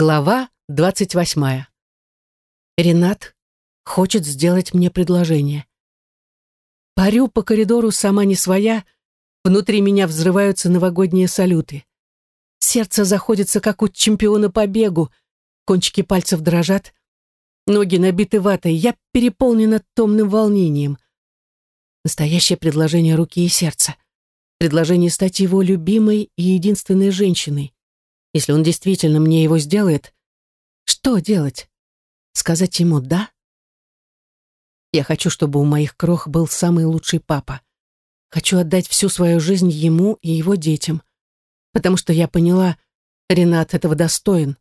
Глава двадцать восьмая. Ренат хочет сделать мне предложение. Парю по коридору сама не своя, внутри меня взрываются новогодние салюты. Сердце заходится, как у чемпиона по бегу, кончики пальцев дрожат, ноги набиты ватой, я переполнена томным волнением. Настоящее предложение руки и сердца. Предложение стать его любимой и единственной женщиной. Если он действительно мне его сделает, что делать? Сказать ему «да»? Я хочу, чтобы у моих крох был самый лучший папа. Хочу отдать всю свою жизнь ему и его детям. Потому что я поняла, Ренат этого достоин.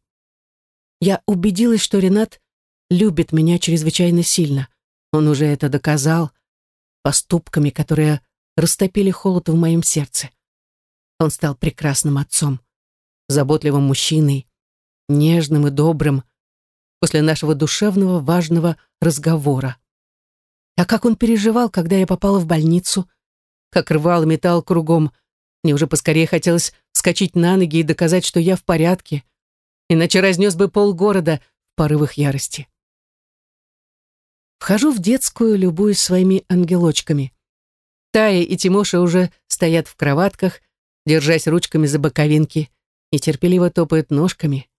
Я убедилась, что Ренат любит меня чрезвычайно сильно. Он уже это доказал поступками, которые растопили холод в моем сердце. Он стал прекрасным отцом заботливым мужчиной, нежным и добрым, после нашего душевного важного разговора. А как он переживал, когда я попала в больницу, как рвал металл кругом. Мне уже поскорее хотелось вскочить на ноги и доказать, что я в порядке, иначе разнес бы полгорода в порывах ярости. Вхожу в детскую, любуюсь своими ангелочками. Тая и Тимоша уже стоят в кроватках, держась ручками за боковинки нетерпеливо топают ножками.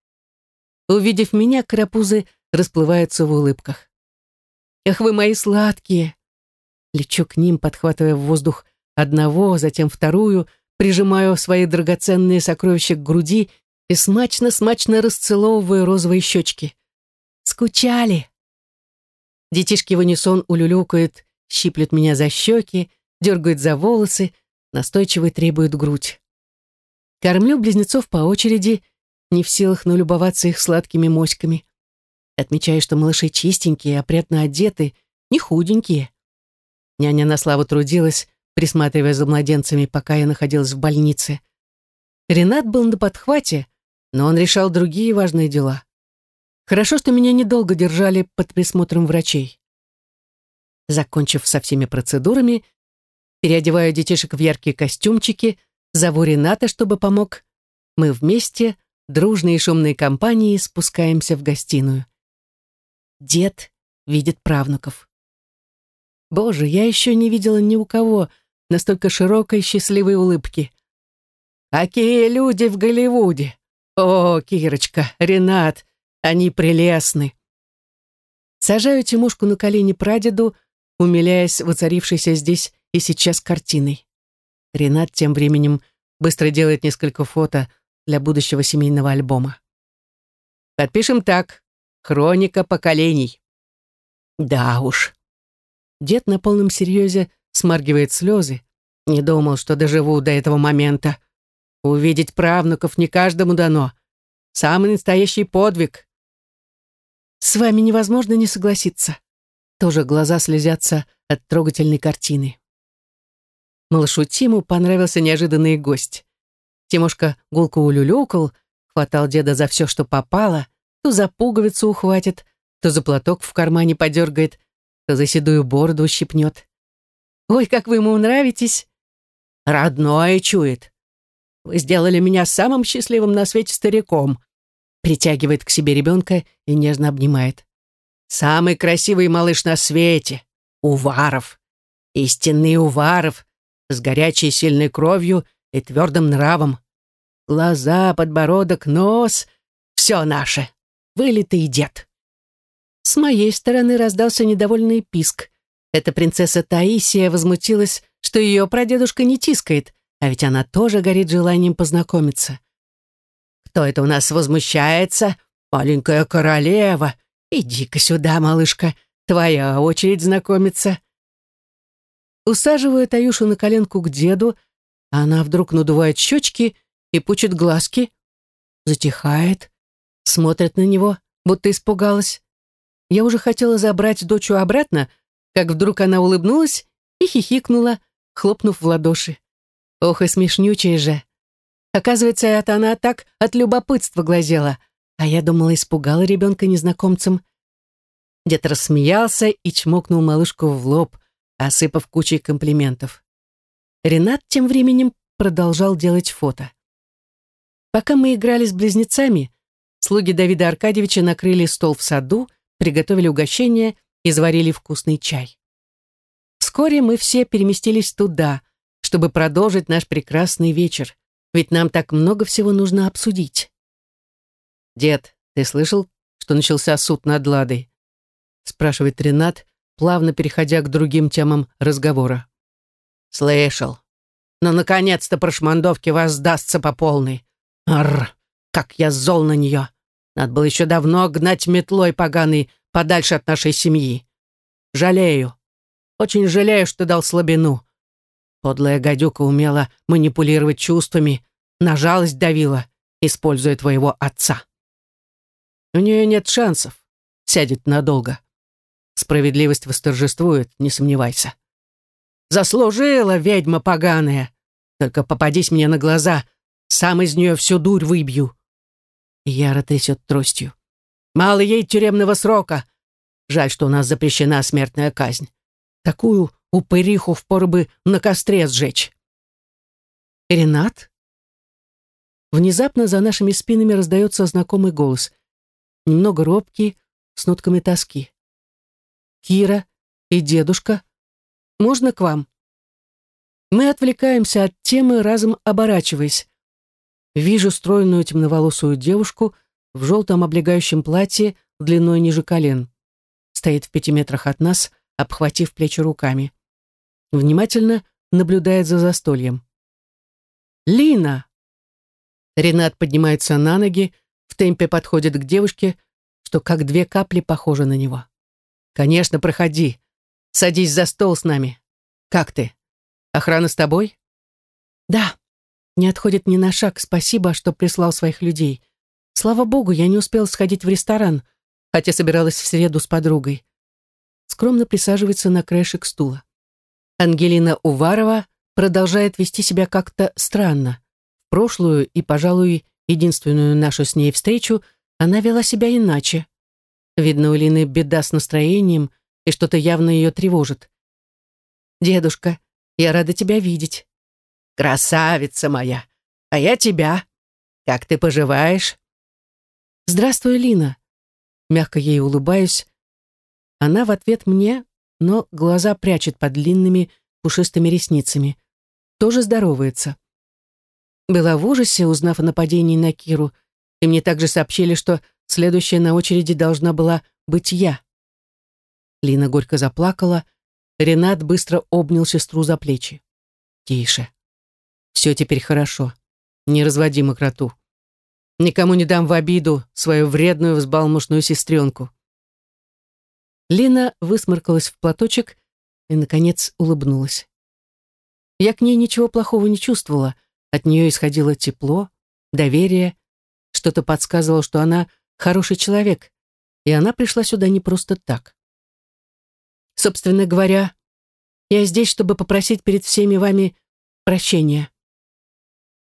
Увидев меня, карапузы расплываются в улыбках. «Эх вы мои сладкие!» Лечу к ним, подхватывая в воздух одного, затем вторую, прижимаю свои драгоценные сокровища к груди и смачно-смачно расцеловываю розовые щечки. «Скучали!» Детишки в унисон улюлюкают, щиплют меня за щеки, дергают за волосы, настойчиво требуют грудь. Кормлю близнецов по очереди, не в силах налюбоваться их сладкими моськами. Отмечаю, что малыши чистенькие, опрятно одеты, не худенькие. Няня на славу трудилась, присматривая за младенцами, пока я находилась в больнице. Ренат был на подхвате, но он решал другие важные дела. Хорошо, что меня недолго держали под присмотром врачей. Закончив со всеми процедурами, переодеваю детишек в яркие костюмчики, Зову Рената, чтобы помог. Мы вместе, дружной и шумной компанией, спускаемся в гостиную. Дед видит правнуков. Боже, я еще не видела ни у кого настолько широкой счастливой улыбки. Какие люди в Голливуде! О, Кирочка, Ренат, они прелестны. Сажаю Тимушку на колени прадеду, умиляясь воцарившейся здесь и сейчас картиной. Ренат тем временем быстро делает несколько фото для будущего семейного альбома. Подпишем так. Хроника поколений. Да уж. Дед на полном серьезе смаргивает слезы. Не думал, что доживу до этого момента. Увидеть правнуков не каждому дано. Самый настоящий подвиг. С вами невозможно не согласиться. Тоже глаза слезятся от трогательной картины. Малышу Тиму понравился неожиданный гость. Тимошка гулко улюлюкал, хватал деда за все, что попало, то за пуговицу ухватит, то за платок в кармане подергает, то за седую бороду ущипнет. «Ой, как вы ему нравитесь!» «Родное чует!» «Вы сделали меня самым счастливым на свете стариком!» Притягивает к себе ребенка и нежно обнимает. «Самый красивый малыш на свете! Уваров! Истинный Уваров! С горячей сильной кровью и твердым нравом. Глаза, подбородок, нос — все наше. Вылитый дед. С моей стороны раздался недовольный писк. Эта принцесса Таисия возмутилась, что ее прадедушка не тискает, а ведь она тоже горит желанием познакомиться. «Кто это у нас возмущается? Маленькая королева. Иди-ка сюда, малышка, твоя очередь знакомиться». Усаживаю Таюшу на коленку к деду, а она вдруг надувает щечки и пучит глазки, затихает, смотрит на него, будто испугалась. Я уже хотела забрать дочу обратно, как вдруг она улыбнулась и хихикнула, хлопнув в ладоши. Ох и смешнючая же. Оказывается, это она так от любопытства глазела, а я думала, испугала ребенка незнакомцем. Дед рассмеялся и чмокнул малышку в лоб, осыпав кучей комплиментов. Ренат тем временем продолжал делать фото. Пока мы играли с близнецами, слуги Давида Аркадьевича накрыли стол в саду, приготовили угощение и заварили вкусный чай. Вскоре мы все переместились туда, чтобы продолжить наш прекрасный вечер, ведь нам так много всего нужно обсудить. «Дед, ты слышал, что начался суд над Ладой?» спрашивает Ренат, плавно переходя к другим темам разговора. «Слышал. Но, наконец-то, прошмандовки воздастся по полной. Арр, как я зол на нее. Надо было еще давно гнать метлой поганый подальше от нашей семьи. Жалею. Очень жалею, что дал слабину. Подлая гадюка умела манипулировать чувствами, на жалость давила, используя твоего отца. У нее нет шансов, сядет надолго. Справедливость восторжествует, не сомневайся. Заслужила ведьма поганая. Только попадись мне на глаза, сам из нее всю дурь выбью. Яра трясет тростью. Мало ей тюремного срока. Жаль, что у нас запрещена смертная казнь. Такую упыриху впору бы на костре сжечь. Ренат? Внезапно за нашими спинами раздается знакомый голос. Немного робкий, с нотками тоски. Кира и дедушка. Можно к вам?» Мы отвлекаемся от темы, разом оборачиваясь. Вижу стройную темноволосую девушку в желтом облегающем платье длиной ниже колен. Стоит в пяти метрах от нас, обхватив плечи руками. Внимательно наблюдает за застольем. «Лина!» Ренат поднимается на ноги, в темпе подходит к девушке, что как две капли похожа на него. «Конечно, проходи. Садись за стол с нами. Как ты? Охрана с тобой?» «Да. Не отходит ни на шаг. Спасибо, что прислал своих людей. Слава богу, я не успел сходить в ресторан, хотя собиралась в среду с подругой». Скромно присаживается на краешек стула. Ангелина Уварова продолжает вести себя как-то странно. Прошлую и, пожалуй, единственную нашу с ней встречу она вела себя иначе. Видно, у Лины беда с настроением, и что-то явно ее тревожит. «Дедушка, я рада тебя видеть». «Красавица моя! А я тебя! Как ты поживаешь?» «Здравствуй, Лина!» Мягко ей улыбаюсь. Она в ответ мне, но глаза прячет под длинными пушистыми ресницами. Тоже здоровается. Была в ужасе, узнав о нападении на Киру, и мне также сообщили, что Следующая на очереди должна была быть я. Лина горько заплакала. Ренат быстро обнял сестру за плечи. «Тише. Все теперь хорошо. Не разводи мокроту. Никому не дам в обиду свою вредную взбалмошную сестренку». Лина высморкалась в платочек и, наконец, улыбнулась. Я к ней ничего плохого не чувствовала. От нее исходило тепло, доверие. Что-то подсказывало, что она хороший человек, и она пришла сюда не просто так. Собственно говоря, я здесь, чтобы попросить перед всеми вами прощения.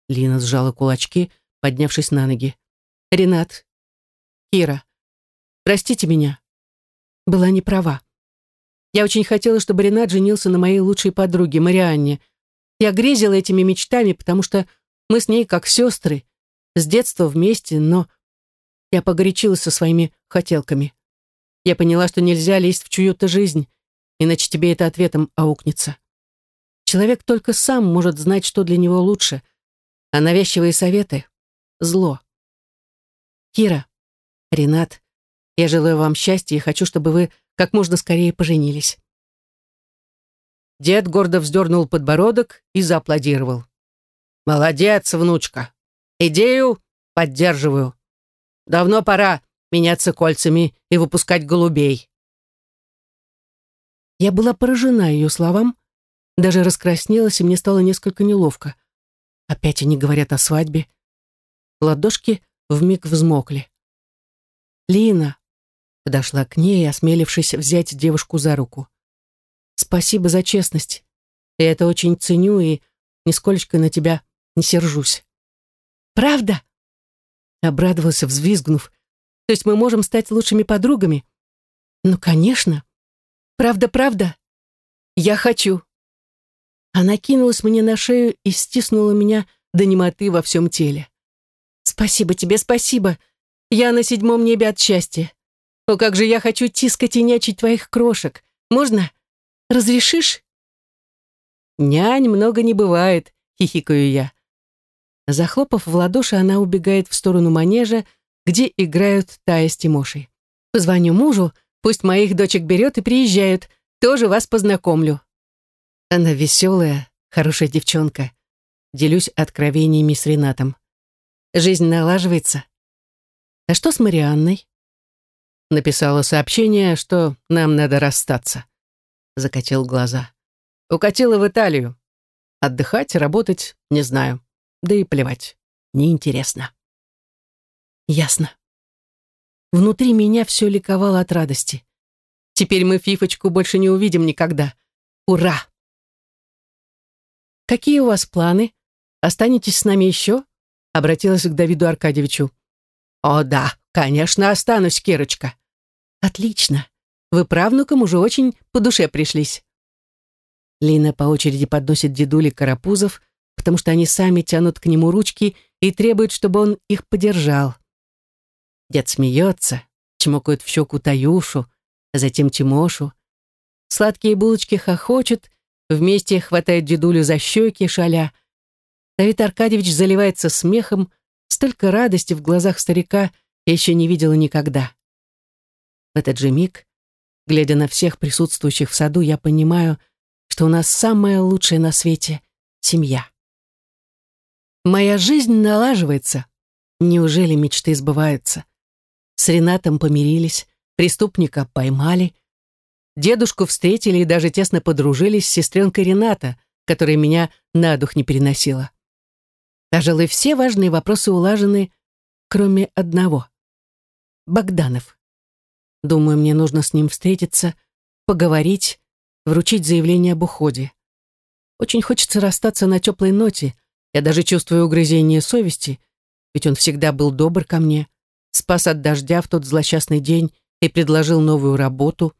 Лина сжала кулачки, поднявшись на ноги. Ренат, Кира, простите меня. Была не права. Я очень хотела, чтобы Ренат женился на моей лучшей подруге, Марианне. Я грезила этими мечтами, потому что мы с ней как сестры, с детства вместе, но я погорячилась со своими хотелками. Я поняла, что нельзя лезть в чью-то жизнь, иначе тебе это ответом аукнется. Человек только сам может знать, что для него лучше, а навязчивые советы — зло. Кира, Ренат, я желаю вам счастья и хочу, чтобы вы как можно скорее поженились. Дед гордо вздернул подбородок и зааплодировал. «Молодец, внучка! Идею поддерживаю. Давно пора меняться кольцами и выпускать голубей. Я была поражена ее словам, даже раскраснелась, и мне стало несколько неловко. Опять они говорят о свадьбе. Ладошки вмиг взмокли. «Лина», — подошла к ней, осмелившись взять девушку за руку. «Спасибо за честность. Я это очень ценю и нисколько на тебя не сержусь». «Правда?» Обрадовался, взвизгнув. То есть мы можем стать лучшими подругами? Ну, конечно. Правда-правда? Я хочу. Она кинулась мне на шею и стиснула меня до немоты во всем теле. Спасибо тебе, спасибо. Я на седьмом небе от счастья. О, как же я хочу тискать и нячить твоих крошек. Можно? Разрешишь?» «Нянь много не бывает», — хихикаю я. Захлопав в ладоши, она убегает в сторону манежа, где играют Тая с Тимошей. «Позвоню мужу, пусть моих дочек берет и приезжают, тоже вас познакомлю». Она веселая, хорошая девчонка. Делюсь откровениями с Ренатом. Жизнь налаживается. А что с Марианной? Написала сообщение, что нам надо расстаться. Закатил глаза. Укатила в Италию. Отдыхать, работать, не знаю. Да и плевать. Неинтересно. Ясно. Внутри меня все ликовало от радости. Теперь мы Фифочку больше не увидим никогда. Ура! «Какие у вас планы? Останетесь с нами еще?» Обратилась к Давиду Аркадьевичу. «О да, конечно, останусь, Кирочка». «Отлично. Вы правнукам уже очень по душе пришлись». Лина по очереди подносит дедуле карапузов, потому что они сами тянут к нему ручки и требуют, чтобы он их подержал. Дед смеется, чмокает в щеку Таюшу, а затем Тимошу. Сладкие булочки хохочут, Вместе хватает дедулю за щеки, шаля. Давид Аркадьевич заливается смехом. Столько радости в глазах старика я еще не видела никогда. В этот же миг, глядя на всех присутствующих в саду, я понимаю, что у нас самое лучшее на свете — семья. Моя жизнь налаживается. Неужели мечты сбываются? С Ренатом помирились, преступника поймали, Дедушку встретили и даже тесно подружились с сестренкой Рената, которая меня на дух не переносила. Пожалуй, все важные вопросы улажены, кроме одного. Богданов. Думаю, мне нужно с ним встретиться, поговорить, вручить заявление об уходе. Очень хочется расстаться на теплой ноте. Я даже чувствую угрызение совести, ведь он всегда был добр ко мне, спас от дождя в тот злосчастный день и предложил новую работу.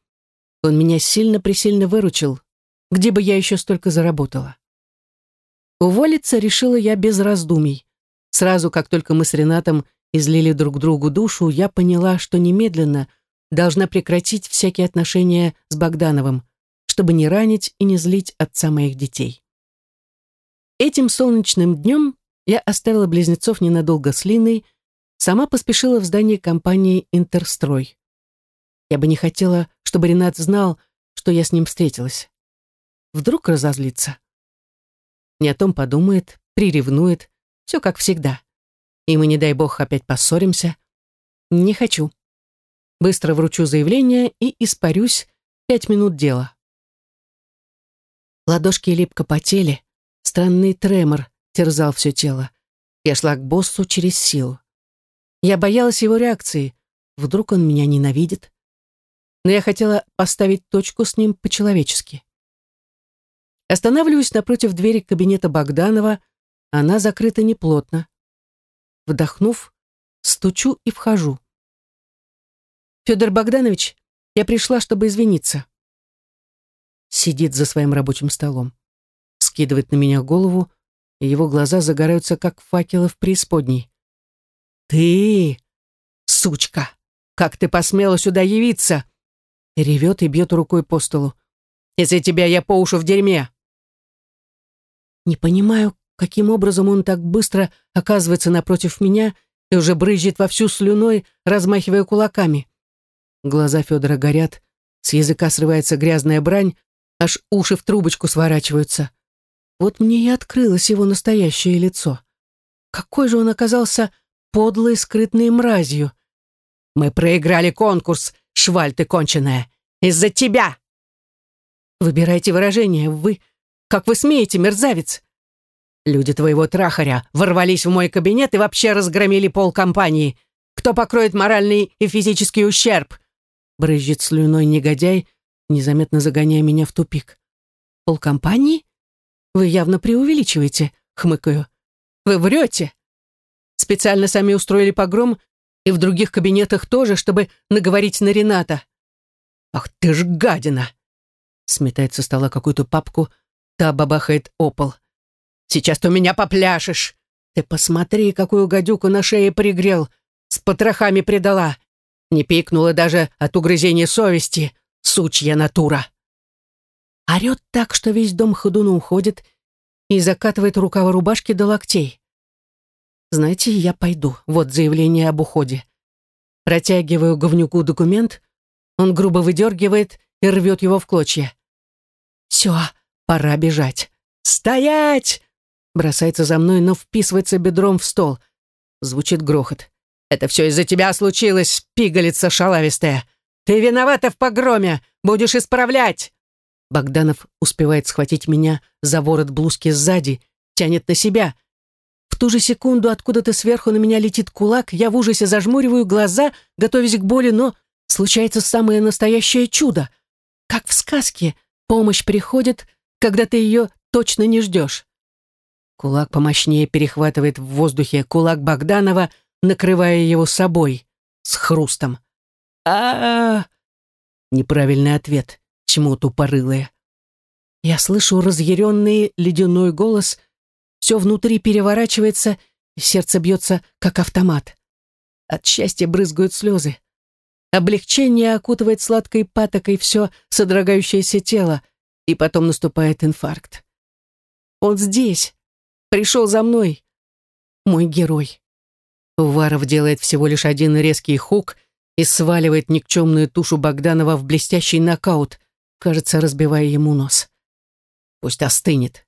Он меня сильно-пресильно выручил, где бы я еще столько заработала. Уволиться решила я без раздумий. Сразу, как только мы с Ренатом излили друг другу душу, я поняла, что немедленно должна прекратить всякие отношения с Богдановым, чтобы не ранить и не злить отца моих детей. Этим солнечным днем я оставила близнецов ненадолго с Линой, сама поспешила в здание компании «Интерстрой». Я бы не хотела, чтобы Ренат знал, что я с ним встретилась. Вдруг разозлится. Не о том подумает, приревнует, все как всегда. И мы, не дай бог, опять поссоримся. Не хочу. Быстро вручу заявление и испарюсь. Пять минут дела. Ладошки липко потели, странный тремор терзал все тело. Я шла к боссу через силу. Я боялась его реакции. Вдруг он меня ненавидит? но я хотела поставить точку с ним по-человечески. Останавливаюсь напротив двери кабинета Богданова, она закрыта неплотно. Вдохнув, стучу и вхожу. «Федор Богданович, я пришла, чтобы извиниться». Сидит за своим рабочим столом. Скидывает на меня голову, и его глаза загораются, как факелы в преисподней. «Ты, сучка, как ты посмела сюда явиться?» Ревет и бьет рукой по столу. «Из-за тебя я по уши в дерьме!» Не понимаю, каким образом он так быстро оказывается напротив меня и уже брызжет вовсю слюной, размахивая кулаками. Глаза Федора горят, с языка срывается грязная брань, аж уши в трубочку сворачиваются. Вот мне и открылось его настоящее лицо. Какой же он оказался подлой, скрытной мразью. Мы проиграли конкурс, шваль ты конченая! Из-за тебя!» «Выбирайте выражение. Вы... Как вы смеете, мерзавец?» «Люди твоего трахаря ворвались в мой кабинет и вообще разгромили пол компании. Кто покроет моральный и физический ущерб?» Брызжет слюной негодяй, незаметно загоняя меня в тупик. «Пол компании? Вы явно преувеличиваете», — хмыкаю. «Вы врете. Специально сами устроили погром и в других кабинетах тоже, чтобы наговорить на Рената. «Ах ты ж гадина!» Сметает со стола какую-то папку, та бабахает опол. «Сейчас ты у меня попляшешь! Ты посмотри, какую гадюку на шее пригрел! С потрохами предала. Не пикнула даже от угрызения совести, сучья натура. Орет так, что весь дом ходуну уходит и закатывает рукава рубашки до локтей. Знаете, я пойду. Вот заявление об уходе. Протягиваю говнюку документ, он грубо выдергивает и рвет его в клочья. Все, пора бежать. «Стоять!» Бросается за мной, но вписывается бедром в стол. Звучит грохот. «Это все из-за тебя случилось, пигалица шалавистая! Ты виновата в погроме! Будешь исправлять!» Богданов успевает схватить меня за ворот блузки сзади, тянет на себя. В ту же секунду откуда-то сверху на меня летит кулак, я в ужасе зажмуриваю глаза, готовясь к боли, но случается самое настоящее чудо. Как в сказке, помощь приходит, когда ты ее точно не ждешь. Кулак помощнее перехватывает в воздухе кулак Богданова, накрывая его собой с хрустом. а а, -а Неправильный ответ, чему тупорылое. Я слышу разъяренный ледяной голос, все внутри переворачивается, сердце бьется, как автомат. От счастья брызгают слезы. Облегчение окутывает сладкой патокой все содрогающееся тело, и потом наступает инфаркт. Он здесь, пришел за мной. Мой герой. Уваров делает всего лишь один резкий хук и сваливает никчемную тушу Богданова в блестящий нокаут, кажется, разбивая ему нос. Пусть остынет.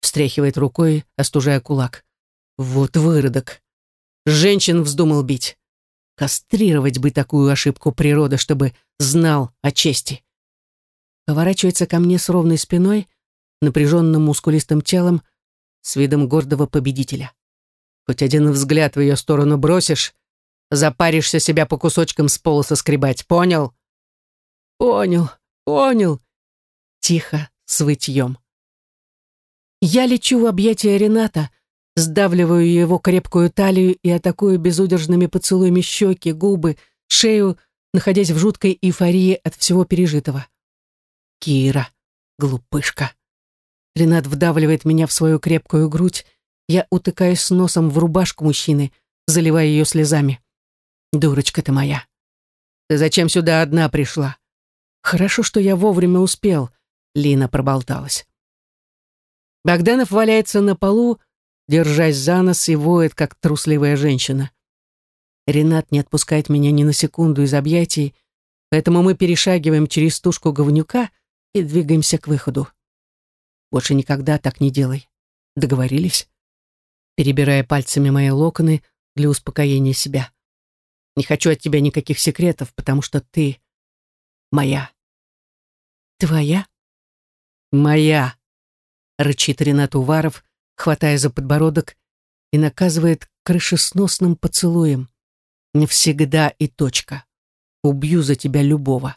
Встряхивает рукой, остужая кулак. Вот выродок. Женщин вздумал бить. Кастрировать бы такую ошибку природы, чтобы знал о чести. Поворачивается ко мне с ровной спиной, напряженным мускулистым телом, с видом гордого победителя. Хоть один взгляд в ее сторону бросишь, запаришься себя по кусочкам с пола соскребать, понял? Понял, понял. Тихо, с вытьем. Я лечу в объятия Рената, сдавливаю его крепкую талию и атакую безудержными поцелуями щеки, губы, шею, находясь в жуткой эйфории от всего пережитого. Кира, глупышка. Ренат вдавливает меня в свою крепкую грудь. Я утыкаюсь носом в рубашку мужчины, заливая ее слезами. Дурочка ты моя. Ты зачем сюда одна пришла? Хорошо, что я вовремя успел. Лина проболталась. Богданов валяется на полу, держась за нос и воет, как трусливая женщина. Ренат не отпускает меня ни на секунду из объятий, поэтому мы перешагиваем через тушку говнюка и двигаемся к выходу. Больше никогда так не делай. Договорились? Перебирая пальцами мои локоны для успокоения себя. Не хочу от тебя никаких секретов, потому что ты моя. Твоя? Моя, рычит Ренат Уваров, хватая за подбородок и наказывает крышесносным поцелуем. Навсегда и точка. Убью за тебя любого.